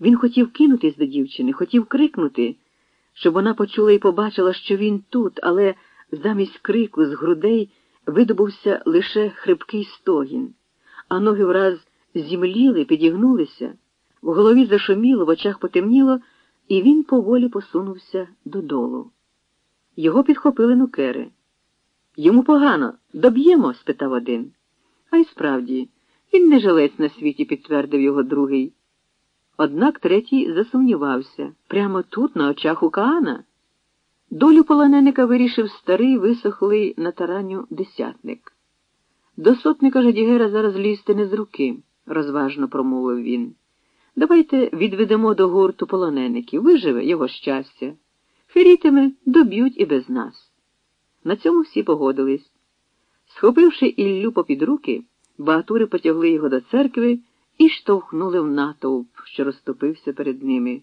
Він хотів кинутись до дівчини, хотів крикнути, щоб вона почула і побачила, що він тут, але замість крику з грудей видобувся лише хрипкий стогін, а ноги враз зімліли, підігнулися, в голові зашуміло, в очах потемніло, і він поволі посунувся додолу. Його підхопили нукери. Йому погано, доб'ємо? спитав один. А й справді, він не жилець на світі, підтвердив його другий. Однак третій засумнівався прямо тут, на очах у Каана. Долю полоненика вирішив старий висохлий на тараню десятник. До сотника Жадігера зараз лізти не з руки, розважно промовив він. Давайте відведемо до гурту полонеників, виживе його щастя. Ферітиме доб'ють і без нас. На цьому всі погодились. Схопивши Іллю попід руки, багатури потягли його до церкви і штовхнули в натовп, що розступився перед ними.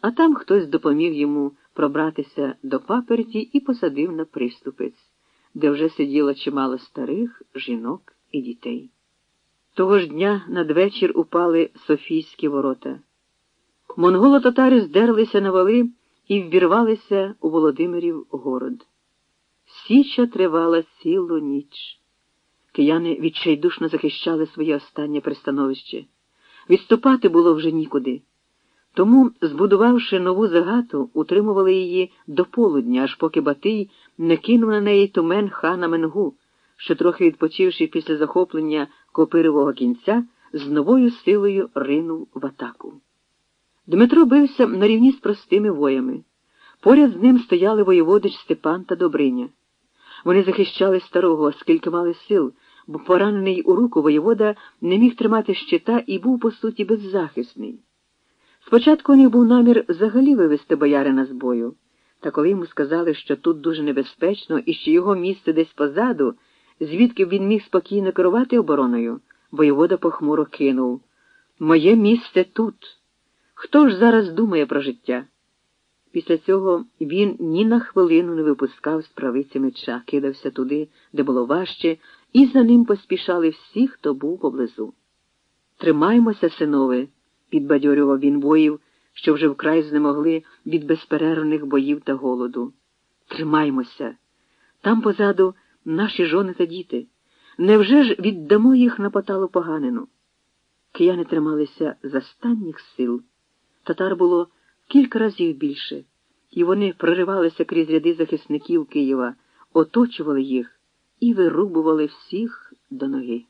А там хтось допоміг йому пробратися до паперті і посадив на приступець, де вже сиділо чимало старих жінок і дітей. Того ж дня надвечір упали Софійські ворота. Монголо-татари здерлися на вали і ввірвалися у Володимирів город. Січа тривала цілу ніч. Кияни відчайдушно захищали своє останнє пристановище. Відступати було вже нікуди. Тому, збудувавши нову загату, утримували її до полудня, аж поки Батий не кинув на неї тумен хана Менгу, що, трохи відпочивши після захоплення копирового кінця, з новою силою ринув в атаку. Дмитро бився на рівні з простими воями. Поряд з ним стояли воєводич Степан та Добриня. Вони захищали старого, скільки мали сил, бо поранений у руку воєвода не міг тримати щита і був, по суті, беззахисний. Спочатку у них був намір взагалі вивести боярина з бою, та коли йому сказали, що тут дуже небезпечно і що його місце десь позаду, звідки він міг спокійно керувати обороною, воєвода похмуро кинув Моє місце тут. Хто ж зараз думає про життя? Після цього він ні на хвилину не випускав з правиці меча, кидався туди, де було важче, і за ним поспішали всі, хто був поблизу. Тримаймося, синове, підбадьорював він воїв, що вже вкрай знемогли від безперервних боїв та голоду. Тримаймося. Там позаду наші жони та діти. Невже ж віддамо їх на поталу поганину? Кияни трималися з останніх сил. Татар було кілька разів більше, і вони проривалися крізь ряди захисників Києва, оточували їх і вирубували всіх до ноги.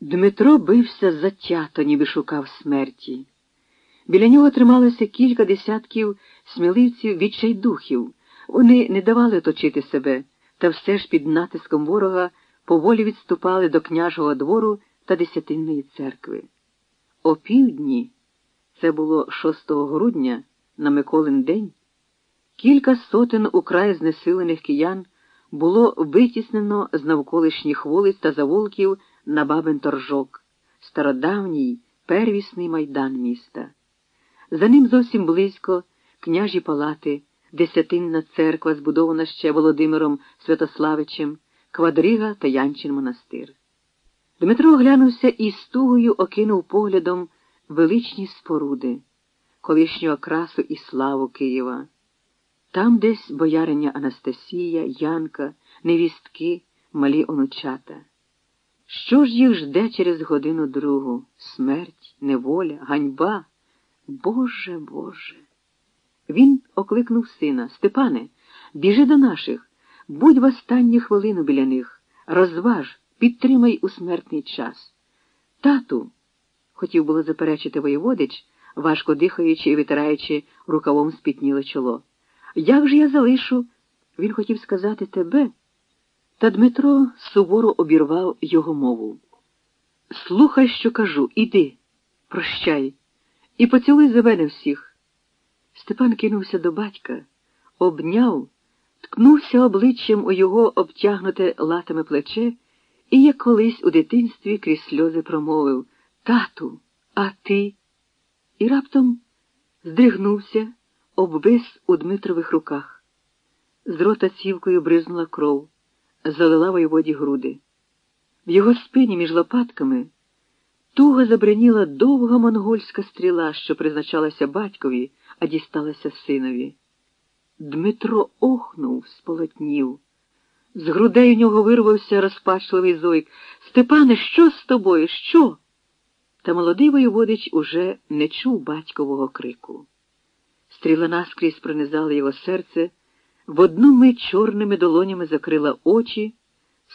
Дмитро бився затято, ніби шукав смерті. Біля нього трималося кілька десятків сміливців відчайдухів. Вони не давали точити себе, та все ж під натиском ворога поволі відступали до княжого двору та Десятинної церкви. О півдні, це було 6 грудня, на Миколин день, кілька сотень украй знесилених киян було витіснено з навколишніх вулиць та завулків на бабин торжок, стародавній первісний майдан міста. За ним зовсім близько княжі палати, десятинна церква, збудована ще Володимиром Святославичем, Квадрига та Янчин монастир. Дмитро оглянувся і з тугою окинув поглядом величні споруди, колишню окрасу і славу Києва. Там десь бояриня Анастасія, Янка, невістки, малі онучата. Що ж їх жде через годину другу? Смерть, неволя, ганьба? Боже, Боже. Він окликнув сина Степане, біжи до наших, будь в останню хвилину біля них, розваж, підтримай у смертний час. Тату, хотів було заперечити воєводич, важко дихаючи і витираючи рукавом спітніле чоло. Як же я залишу? Він хотів сказати тебе. Та Дмитро суворо обірвав його мову. Слухай, що кажу, іди, прощай, і поцілуй за мене всіх. Степан кинувся до батька, обняв, ткнувся обличчям у його обтягнуте латами плече і, як колись у дитинстві крізь сльози промовив Тату, а ти? І раптом здригнувся, обвис у Дмитрових руках. З рота цівкою бризнула кров залила воєводі груди. В його спині між лопатками Туго забриніла довга монгольська стріла, що призначалася батькові, а дісталася синові. Дмитро охнув, сполотнів. З грудей у нього вирвався розпачливий зойк. Степане, що з тобою? Що? Та молодий воєводич уже не чув батькового крику. Стріла наскрізь пронизала його серце, в одну мить чорними долонями закрила очі,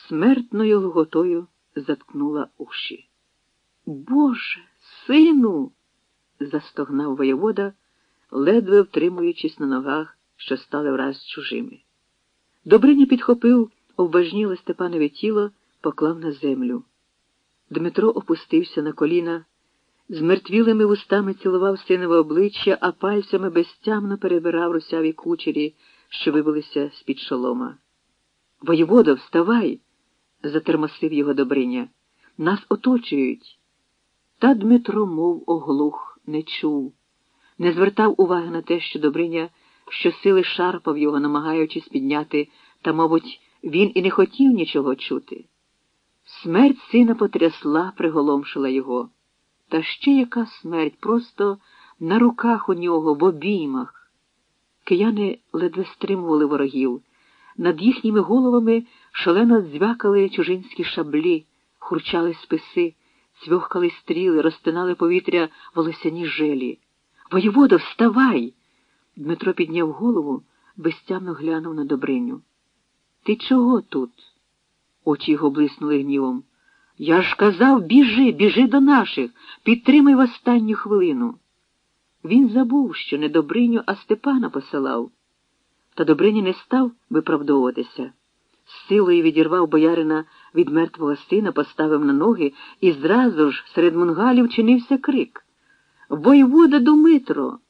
смертною лготою заткнула уші. Боже, сину. застогнав воєвода, ледве втримуючись на ногах, що стали враз чужими. Добриня підхопив обважніле Степанове тіло, поклав на землю. Дмитро опустився на коліна, з мертвілими вустами цілував синове обличчя, а пальцями безтямно перебирав русяві кучері, що вибилися з-під шолома. Воєводо, вставай, затермосив його Добриня. Нас оточують. Та Дмитро, мов оглух, не чув, не звертав уваги на те, що Добриня щосили шарпав його, намагаючись підняти, та, мабуть, він і не хотів нічого чути. Смерть сина потрясла, приголомшила його. Та ще яка смерть, просто на руках у нього, в обіймах. Кияни ледве стримували ворогів. Над їхніми головами шалено звякали чужинські шаблі, хурчали списи, цвьохкали стріли, розтинали повітря волосяні желі. Воєводо, вставай! Дмитро підняв голову, безтямно глянув на Добриню. Ти чого тут? Очі його блиснули гнівом. Я ж казав, біжи, біжи до наших, підтримай в останню хвилину. Він забув, що не Добриню, а Степана посилав. Та Добриня не став виправдовуватися. З силою відірвав боярина від мертвого сина, поставив на ноги, і зразу ж серед мунгалів чинився крик. Воєвода Думитро!